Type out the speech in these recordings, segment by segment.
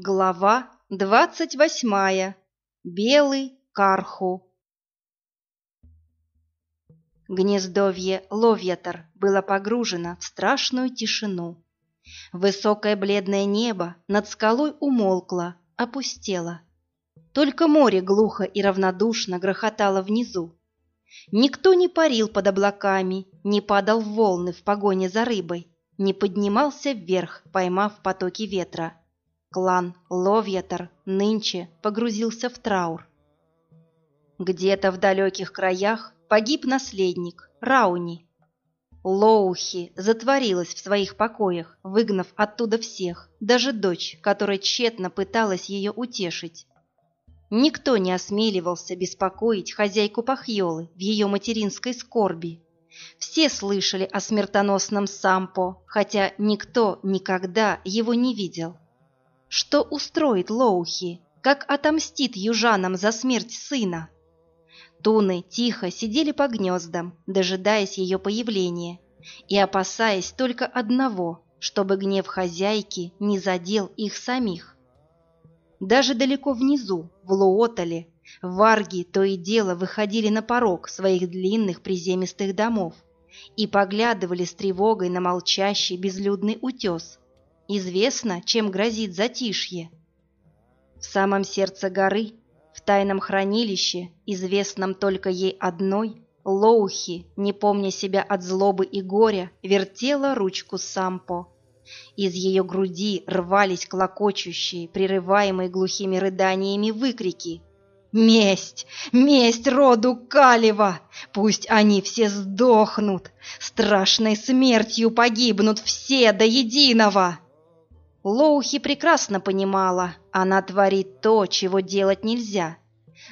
Глава двадцать восьмая. Белый карху. Гнездовье Ловьятор было погружено в страшную тишину. Высокое бледное небо над скалой умолкло, опустело. Только море глухо и равнодушно грохотало внизу. Никто не парил под облаками, не падал в волны в погоне за рыбой, не поднимался вверх, поймав потоки ветра. Клан Ловьятор нынче погрузился в траур. Где-то в далеких краях погиб наследник Рауни. Лоухи затворилась в своих покоях, выгнав оттуда всех, даже дочь, которая тщетно пыталась ее утешить. Никто не осмеливался беспокоить хозяйку Пахьолы в ее материнской скорби. Все слышали о смертоносном Сампо, хотя никто никогда его не видел. Что устроит Лоухи? Как отомстит южанам за смерть сына? Туны тихо сидели по гнездам, дожидаясь ее появления, и опасаясь только одного, чтобы гнев хозяйки не задел их самих. Даже далеко внизу, в Луотале, варги то и дело выходили на порог своих длинных приземистых домов и поглядывали с тревогой на молчащий безлюдный утес, Известно, чем грозит затишье. В самом сердце горы, в тайном хранилище, известном только ей одной, Лоухи, не помня себя от злобы и горя, вертела ручку Сампо. Из ее груди рвались клокочущие, прерываемые глухими рыданиями выкрики. «Месть! Месть роду Калева! Пусть они все сдохнут! Страшной смертью погибнут все до единого!» Лоухи прекрасно понимала, она творит то, чего делать нельзя,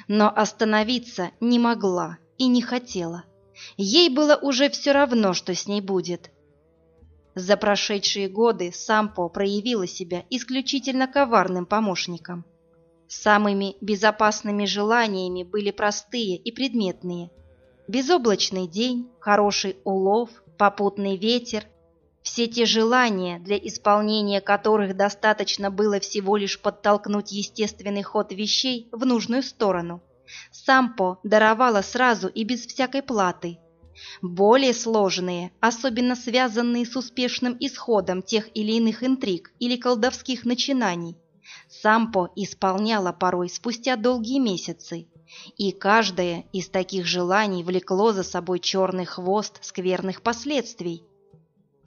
но остановиться не могла и не хотела. Ей было уже все равно, что с ней будет. За прошедшие годы Сампо проявила себя исключительно коварным помощником. Самыми безопасными желаниями были простые и предметные. Безоблачный день, хороший улов, попутный ветер все те желания, для исполнения которых достаточно было всего лишь подтолкнуть естественный ход вещей в нужную сторону, Сампо даровала сразу и без всякой платы. Более сложные, особенно связанные с успешным исходом тех или иных интриг или колдовских начинаний, Сампо исполняла порой спустя долгие месяцы, и каждое из таких желаний влекло за собой черный хвост скверных последствий.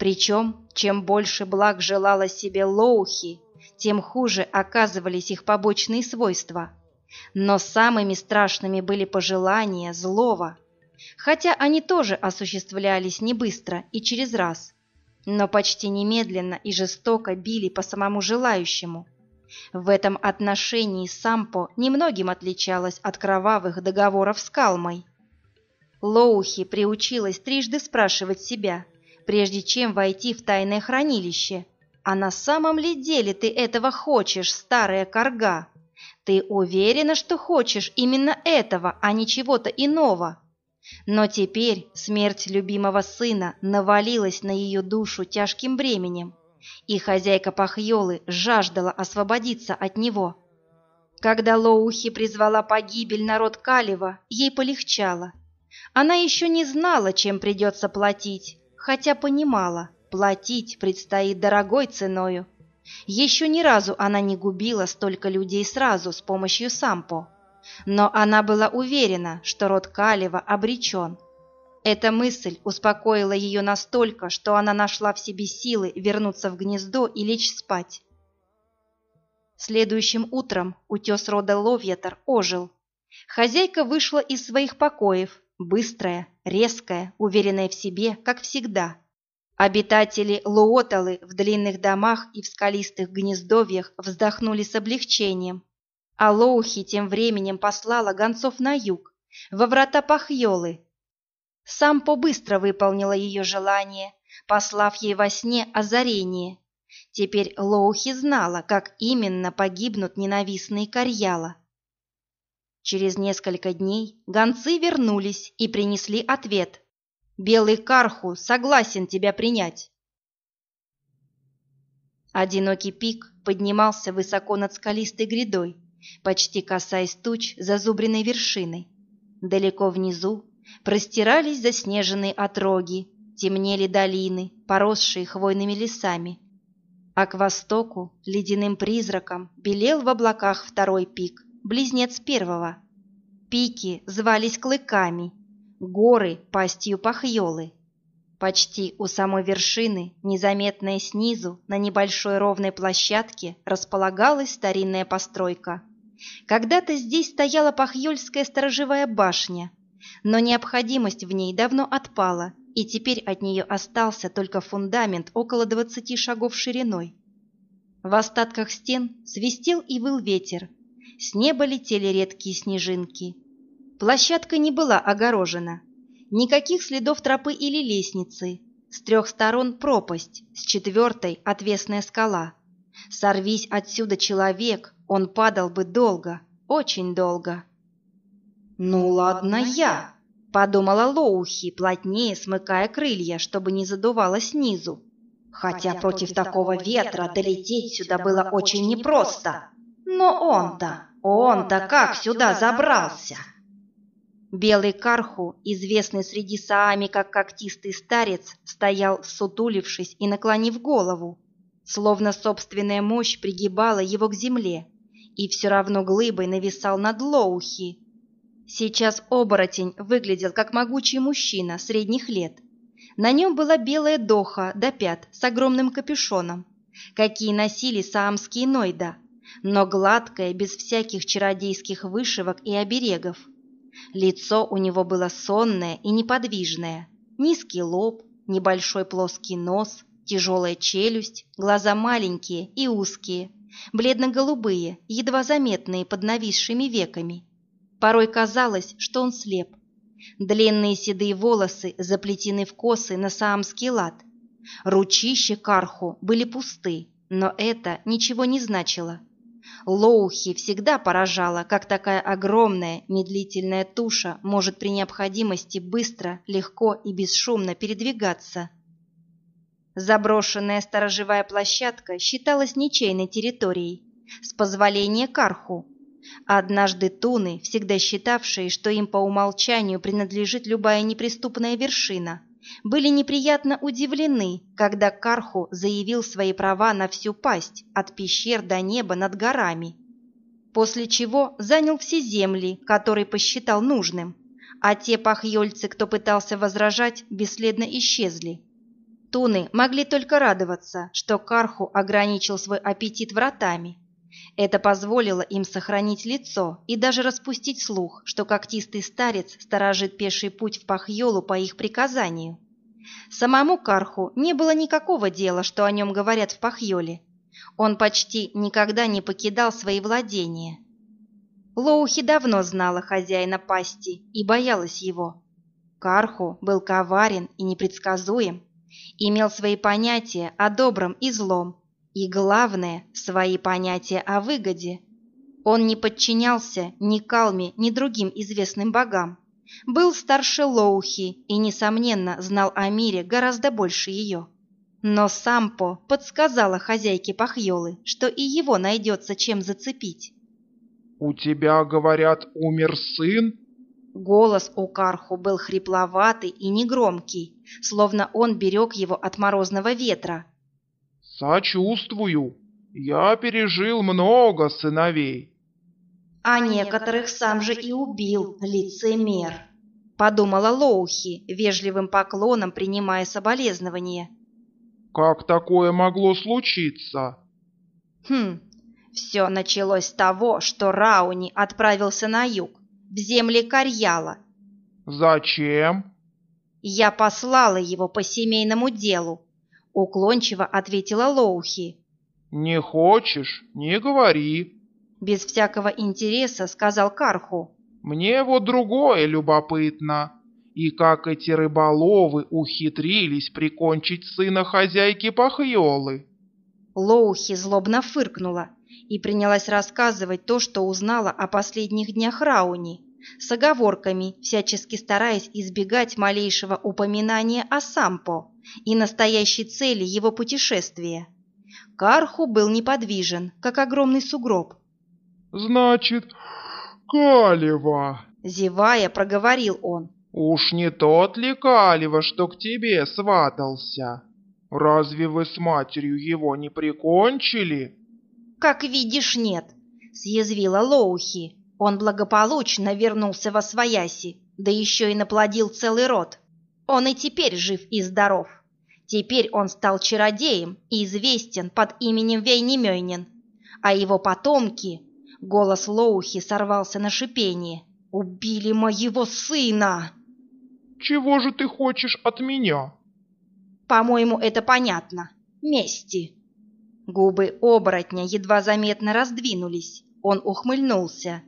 Причем, чем больше благ желала себе Лоухи, тем хуже оказывались их побочные свойства. Но самыми страшными были пожелания злого, хотя они тоже осуществлялись не быстро и через раз, но почти немедленно и жестоко били по самому желающему. В этом отношении Сампо немногим отличалась от кровавых договоров с Калмой. Лоухи приучилась трижды спрашивать себя – прежде чем войти в тайное хранилище. А на самом ли деле ты этого хочешь, старая корга? Ты уверена, что хочешь именно этого, а не чего-то иного? Но теперь смерть любимого сына навалилась на ее душу тяжким бременем, и хозяйка Пахьолы жаждала освободиться от него. Когда Лоухи призвала погибель народ Калева, ей полегчало. Она еще не знала, чем придется платить, хотя понимала, платить предстоит дорогой ценою. Еще ни разу она не губила столько людей сразу с помощью Сампо. Но она была уверена, что род Калева обречен. Эта мысль успокоила ее настолько, что она нашла в себе силы вернуться в гнездо и лечь спать. Следующим утром утес рода Ловьятор ожил. Хозяйка вышла из своих покоев, Быстрая, резкая, уверенная в себе, как всегда. Обитатели Луоталы в длинных домах и в скалистых гнездовьях вздохнули с облегчением. А Лоухи тем временем послала гонцов на юг, во врата Пахьолы. Сампо быстро выполнила ее желание, послав ей во сне озарение. Теперь Лоухи знала, как именно погибнут ненавистные Карьяла. Через несколько дней гонцы вернулись и принесли ответ. Белый Карху согласен тебя принять. Одинокий пик поднимался высоко над скалистой грядой, почти касаясь туч зазубренной вершиной. Далеко внизу простирались заснеженные отроги, темнели долины, поросшие хвойными лесами. А к востоку ледяным призраком белел в облаках второй пик, близнец первого. Пики звались клыками, горы – пастью пахьолы. Почти у самой вершины, незаметная снизу, на небольшой ровной площадке, располагалась старинная постройка. Когда-то здесь стояла Пахьёльская сторожевая башня, но необходимость в ней давно отпала, и теперь от нее остался только фундамент около двадцати шагов шириной. В остатках стен свистел и выл ветер, с неба летели редкие снежинки. Площадка не была огорожена, Никаких следов тропы или лестницы. С трех сторон пропасть, с четвертой отвесная скала. Сорвись отсюда человек, он падал бы долго, очень долго. «Ну ладно я», — подумала Лоухи, плотнее смыкая крылья, чтобы не задувало снизу. Хотя против такого ветра долететь сюда было очень непросто. Но он-то, он-то как сюда забрался? Белый карху, известный среди саами как когтистый старец, стоял, сутулившись и наклонив голову, словно собственная мощь пригибала его к земле, и все равно глыбой нависал над Лоухи. Сейчас оборотень выглядел как могучий мужчина средних лет. На нем была белая доха до пят с огромным капюшоном, какие носили саамские нойда, но гладкая, без всяких чародейских вышивок и оберегов. Лицо у него было сонное и неподвижное. Низкий лоб, небольшой плоский нос, тяжелая челюсть, глаза маленькие и узкие, бледно-голубые, едва заметные под нависшими веками. Порой казалось, что он слеп. Длинные седые волосы заплетены в косы на саамский лад. Ручища карху были пусты, но это ничего не значило. Лоухи всегда поражала, как такая огромная, медлительная туша может при необходимости быстро, легко и бесшумно передвигаться. Заброшенная сторожевая площадка считалась ничейной территорией, с позволения Карху. Однажды туны, всегда считавшие, что им по умолчанию принадлежит любая неприступная вершина – были неприятно удивлены, когда Карху заявил свои права на всю пасть, от пещер до неба над горами, после чего занял все земли, которые посчитал нужным, а те пахьёльцы, кто пытался возражать, бесследно исчезли. Туны могли только радоваться, что Карху ограничил свой аппетит вратами. Это позволило им сохранить лицо и даже распустить слух, что когтистый старец сторожит пеший путь в Пахьолу по их приказанию. Самому Карху не было никакого дела, что о нем говорят в Пахьоле. Он почти никогда не покидал свои владения. Лоухи давно знала хозяина пасти и боялась его. Карху был коварен и непредсказуем, имел свои понятия о добром и злом, и, главное, свои понятия о выгоде. Он не подчинялся ни Калме, ни другим известным богам. Был старше Лоухи и, несомненно, знал о мире гораздо больше ее. Но Сампо подсказала хозяйке Пахьолы, что и его найдется чем зацепить. «У тебя, говорят, умер сын?» Голос у Карху был хрипловатый и негромкий, словно он берег его от морозного ветра. «Сочувствую. Я пережил много сыновей». «А некоторых сам же и убил, лицемер», — подумала Лоухи, вежливым поклоном принимая соболезнования. «Как такое могло случиться?» «Хм, все началось с того, что Рауни отправился на юг, в земли Карьяла». «Зачем?» «Я послала его по семейному делу, — уклончиво ответила Лоухи. «Не хочешь? Не говори», — без всякого интереса сказал Карху. «Мне вот другое любопытно. И как эти рыболовы ухитрились прикончить сына хозяйки Пахьолы?» Лоухи злобно фыркнула и принялась рассказывать то, что узнала о последних днях Рауни, с оговорками, всячески стараясь избегать малейшего упоминания о Сампо и настоящей цели его путешествия. Карху был неподвижен, как огромный сугроб. «Значит, Калева!» Зевая, проговорил он. «Уж не тот ли Калева, что к тебе сватался? Разве вы с матерью его не прикончили?» «Как видишь, нет», — съязвила Лоухи. Он благополучно вернулся во свояси, да еще и наплодил целый род. Он и теперь жив и здоров. Теперь он стал чародеем и известен под именем Вейнемёйнин, а его потомки... Голос Лоухи сорвался на шипение. «Убили моего сына!» «Чего же ты хочешь от меня?» «По-моему, это понятно. Мести!» Губы оборотня едва заметно раздвинулись. Он ухмыльнулся.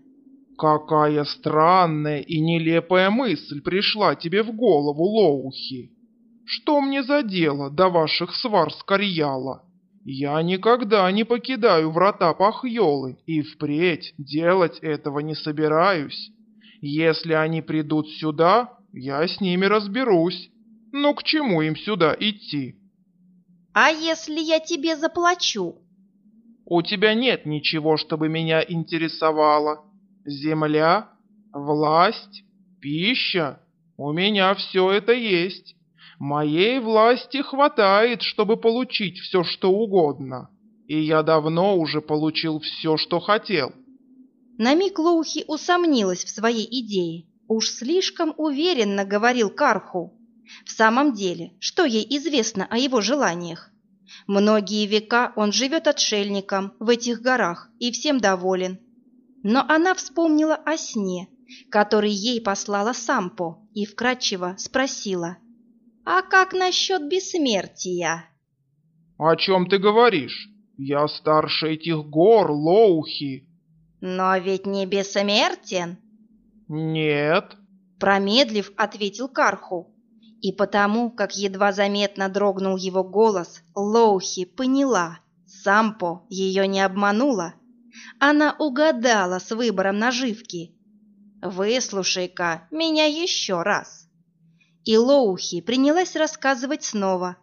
«Какая странная и нелепая мысль пришла тебе в голову, Лоухи! Что мне за дело до ваших свар с Карьяла? Я никогда не покидаю врата Пахьолы и впредь делать этого не собираюсь. Если они придут сюда, я с ними разберусь. Но к чему им сюда идти?» «А если я тебе заплачу?» «У тебя нет ничего, чтобы меня интересовало. Земля, власть, пища. У меня все это есть. Моей власти хватает, чтобы получить все, что угодно. И я давно уже получил все, что хотел». На миг Лоухи усомнилась в своей идее. Уж слишком уверенно говорил Карху. В самом деле, что ей известно о его желаниях? Многие века он живет отшельником в этих горах и всем доволен. Но она вспомнила о сне, который ей послала Сампо, и вкратчиво спросила, «А как насчет бессмертия?» «О чем ты говоришь? Я старше этих гор, Лоухи». «Но ведь не бессмертен?» «Нет», — промедлив, ответил Карху. И потому, как едва заметно дрогнул его голос, Лоухи поняла, Сампо ее не обманула. Она угадала с выбором наживки. «Выслушай-ка меня еще раз». И Лоухи принялась рассказывать снова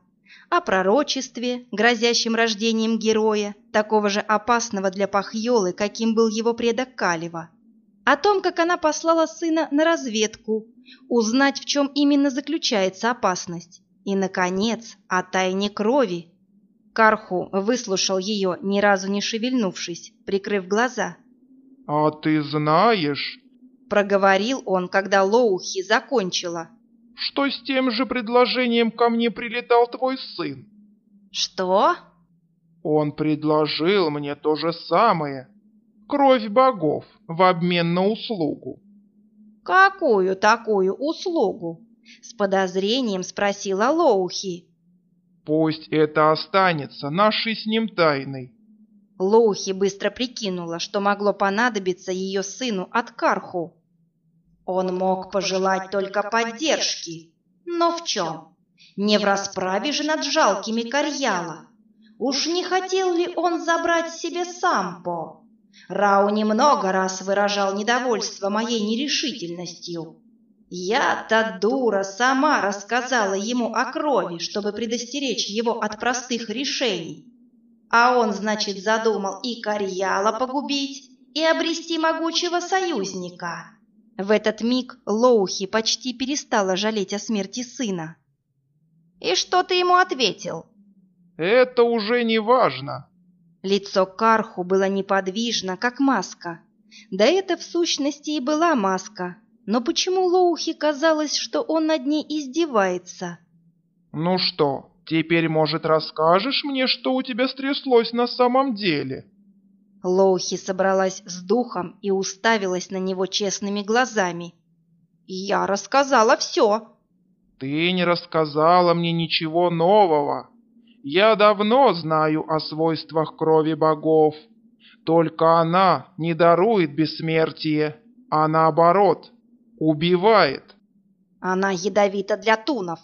о пророчестве, грозящем рождением героя, такого же опасного для Пахьолы, каким был его предок Калева о том, как она послала сына на разведку, узнать, в чем именно заключается опасность, и, наконец, о тайне крови. Карху выслушал ее, ни разу не шевельнувшись, прикрыв глаза. «А ты знаешь...» — проговорил он, когда Лоухи закончила. «Что с тем же предложением ко мне прилетал твой сын?» «Что?» «Он предложил мне то же самое, кровь богов в обмен на услугу. «Какую такую услугу?» — с подозрением спросила Лоухи. «Пусть это останется нашей с ним тайной». Лоухи быстро прикинула, что могло понадобиться ее сыну от Карху. Он мог пожелать только поддержки. Но в чем? Не в расправе же над жалкими Карьяла. Уж не хотел ли он забрать себе Сампо? Рау немного раз выражал недовольство моей нерешительностью. Я-то дура сама рассказала ему о крови, чтобы предостеречь его от простых решений. А он, значит, задумал и Карьяла погубить, и обрести могучего союзника. В этот миг Лоухи почти перестала жалеть о смерти сына. «И что ты ему ответил?» «Это уже не важно», Лицо Карху было неподвижно, как маска. Да это в сущности и была маска. Но почему Лоухи казалось, что он над ней издевается? «Ну что, теперь, может, расскажешь мне, что у тебя стряслось на самом деле?» Лоухи собралась с духом и уставилась на него честными глазами. «Я рассказала все!» «Ты не рассказала мне ничего нового!» Я давно знаю о свойствах крови богов. Только она не дарует бессмертие, а наоборот, убивает. Она ядовита для тунов,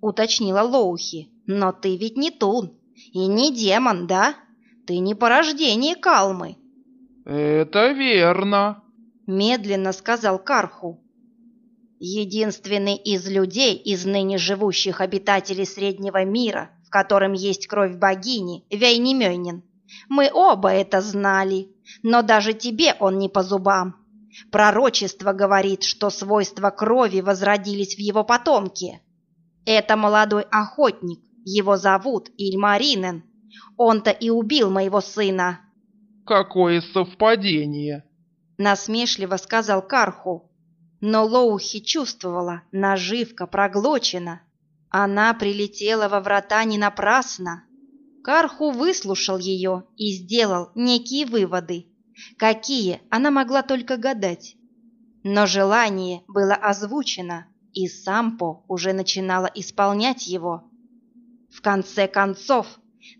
уточнила Лоухи. Но ты ведь не тун и не демон, да? Ты не порождение Калмы. Это верно, медленно сказал Карху. Единственный из людей, из ныне живущих обитателей Среднего мира, котором есть кровь богини Вейнемёнин. Мы оба это знали, но даже тебе он не по зубам. Пророчество говорит, что свойства крови возродились в его потомке. Это молодой охотник, его зовут Ильмаринен. Он-то и убил моего сына. Какое совпадение! Насмешливо сказал Карху. Но Лоухи чувствовала, наживка проглочена. Она прилетела во врата не напрасно. Карху выслушал ее и сделал некие выводы. Какие, она могла только гадать. Но желание было озвучено, и Сампо уже начинала исполнять его. В конце концов,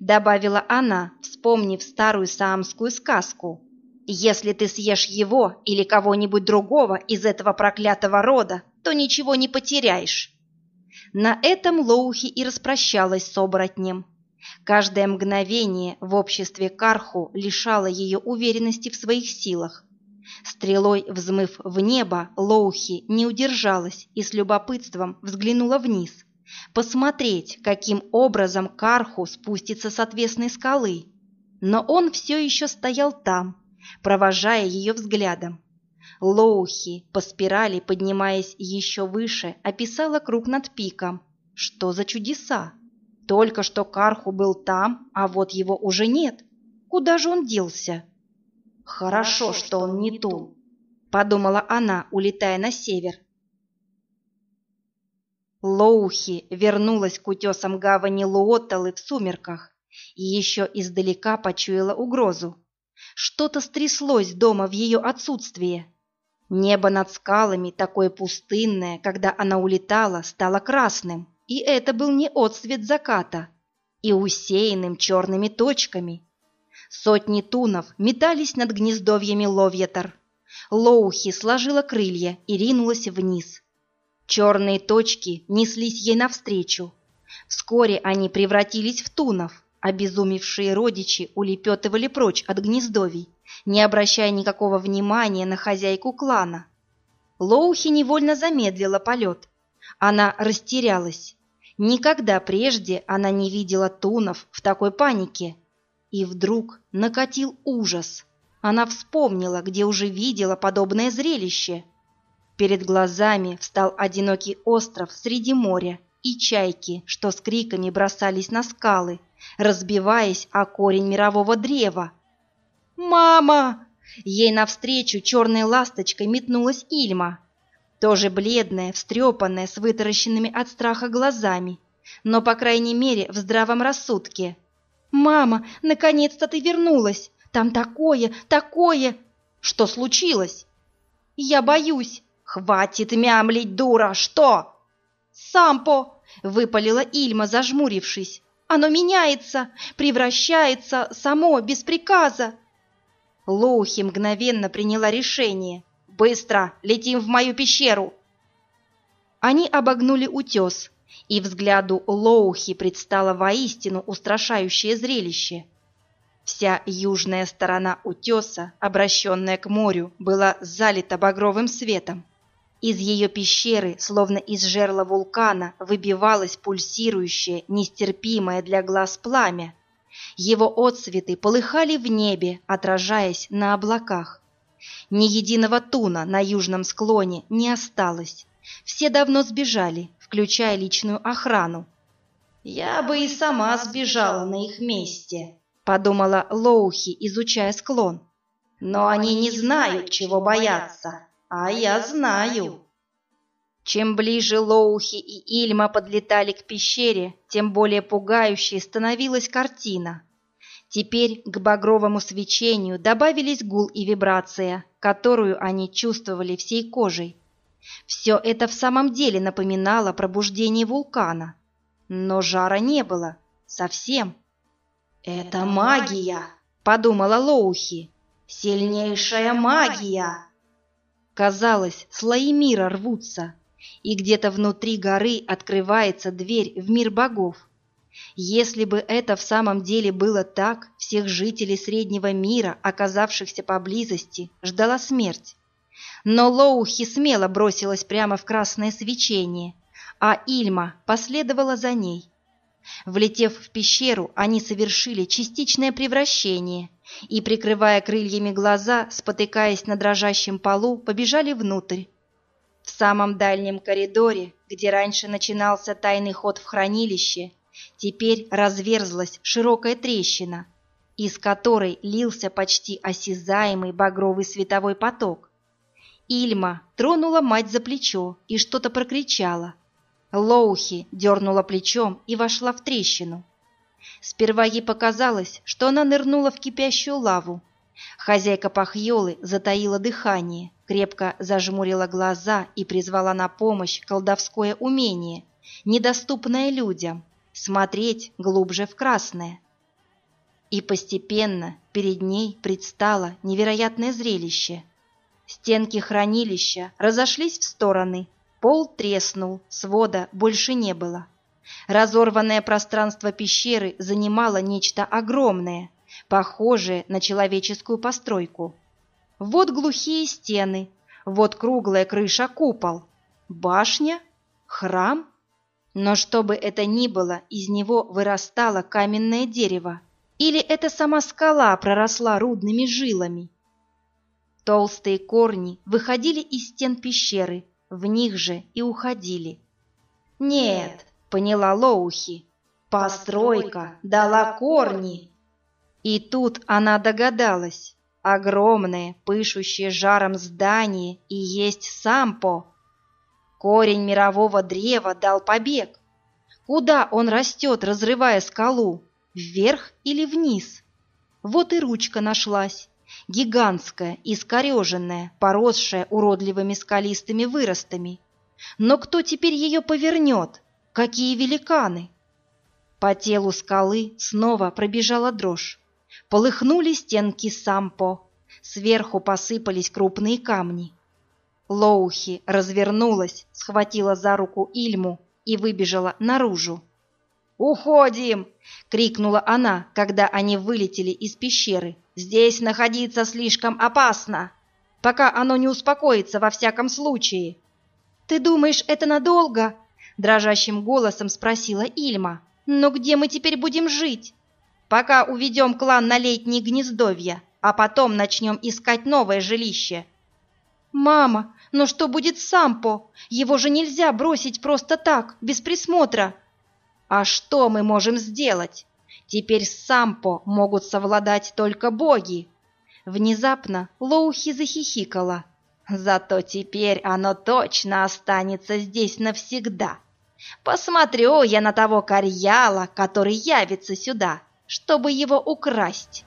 добавила она, вспомнив старую саамскую сказку, если ты съешь его или кого-нибудь другого из этого проклятого рода, то ничего не потеряешь. На этом Лоухи и распрощалась с оборотнем. Каждое мгновение в обществе Карху лишало ее уверенности в своих силах. Стрелой взмыв в небо, Лоухи не удержалась и с любопытством взглянула вниз. Посмотреть, каким образом Карху спустится с отвесной скалы. Но он все еще стоял там, провожая ее взглядом. Лоухи, по спирали поднимаясь еще выше, описала круг над пиком. Что за чудеса? Только что Карху был там, а вот его уже нет. Куда же он делся? Хорошо, что он не тут, подумала она, улетая на север. Лоухи вернулась к утесам гавани Луотталы в сумерках и еще издалека почуяла угрозу. Что-то стряслось дома в ее отсутствие. Небо над скалами, такое пустынное, когда она улетала, стало красным, и это был не отсвет заката, и усеянным черными точками. Сотни тунов метались над гнездовьями ловьятор. Лоухи сложила крылья и ринулась вниз. Черные точки неслись ей навстречу. Вскоре они превратились в тунов, Обезумевшие родичи улепетывали прочь от гнездовий, не обращая никакого внимания на хозяйку клана. Лоухи невольно замедлила полет. Она растерялась. Никогда прежде она не видела тунов в такой панике. И вдруг накатил ужас. Она вспомнила, где уже видела подобное зрелище. Перед глазами встал одинокий остров среди моря и чайки, что с криками бросались на скалы, разбиваясь о корень мирового древа. «Мама!» Ей навстречу черной ласточкой метнулась Ильма, тоже бледная, встрепанная, с вытаращенными от страха глазами, но, по крайней мере, в здравом рассудке. «Мама, наконец-то ты вернулась! Там такое, такое!» «Что случилось?» «Я боюсь!» «Хватит мямлить, дура! Что?» «Сампо!» — выпалила Ильма, зажмурившись. Оно меняется, превращается само, без приказа. Лоухи мгновенно приняла решение. «Быстро! Летим в мою пещеру!» Они обогнули утес, и взгляду Лоухи предстало воистину устрашающее зрелище. Вся южная сторона утеса, обращенная к морю, была залита багровым светом. Из ее пещеры, словно из жерла вулкана, выбивалось пульсирующее, нестерпимое для глаз пламя. Его отсветы полыхали в небе, отражаясь на облаках. Ни единого туна на южном склоне не осталось. Все давно сбежали, включая личную охрану. «Я бы и сама сбежала на их месте», — подумала Лоухи, изучая склон. «Но они не знают, чего бояться». А я знаю. Чем ближе Лоухи и Ильма подлетали к пещере, тем более пугающей становилась картина. Теперь к багровому свечению добавились гул и вибрация, которую они чувствовали всей кожей. Все это в самом деле напоминало пробуждение вулкана. Но жара не было. Совсем. «Это магия!» — подумала Лоухи. «Сильнейшая магия!» Казалось, слои мира рвутся, и где-то внутри горы открывается дверь в мир богов. Если бы это в самом деле было так, всех жителей Среднего мира, оказавшихся поблизости, ждала смерть. Но Лоухи смело бросилась прямо в красное свечение, а Ильма последовала за ней. Влетев в пещеру, они совершили частичное превращение и, прикрывая крыльями глаза, спотыкаясь на дрожащем полу, побежали внутрь. В самом дальнем коридоре, где раньше начинался тайный ход в хранилище, теперь разверзлась широкая трещина, из которой лился почти осязаемый багровый световой поток. Ильма тронула мать за плечо и что-то прокричала. Лоухи дернула плечом и вошла в трещину. Сперва ей показалось, что она нырнула в кипящую лаву. Хозяйка Пахьолы затаила дыхание, крепко зажмурила глаза и призвала на помощь колдовское умение, недоступное людям, смотреть глубже в красное. И постепенно перед ней предстало невероятное зрелище. Стенки хранилища разошлись в стороны, пол треснул, свода больше не было. Разорванное пространство пещеры занимало нечто огромное, похожее на человеческую постройку. Вот глухие стены, вот круглая крыша-купол. Башня? Храм? Но что бы это ни было, из него вырастало каменное дерево. Или это сама скала проросла рудными жилами? Толстые корни выходили из стен пещеры, в них же и уходили. Нет, поняла Лоухи. Постройка дала корни. И тут она догадалась. Огромное, пышущее жаром здание и есть сампо. Корень мирового древа дал побег. Куда он растет, разрывая скалу? Вверх или вниз? Вот и ручка нашлась. Гигантская, искореженная, поросшая уродливыми скалистыми выростами. Но кто теперь ее повернет? Какие великаны! По телу скалы снова пробежала дрожь. Полыхнули стенки сампо. Сверху посыпались крупные камни. Лоухи развернулась, схватила за руку Ильму и выбежала наружу. «Уходим!» — крикнула она, когда они вылетели из пещеры. «Здесь находиться слишком опасно, пока оно не успокоится во всяком случае». «Ты думаешь, это надолго?» дрожащим голосом спросила Ильма. «Но где мы теперь будем жить?» «Пока уведем клан на летние гнездовья, а потом начнем искать новое жилище». «Мама, но что будет с Сампо? Его же нельзя бросить просто так, без присмотра». «А что мы можем сделать? Теперь с Сампо могут совладать только боги». Внезапно Лоухи захихикала. «Зато теперь оно точно останется здесь навсегда». Посмотрю я на того Карьяла, который явится сюда, чтобы его украсть.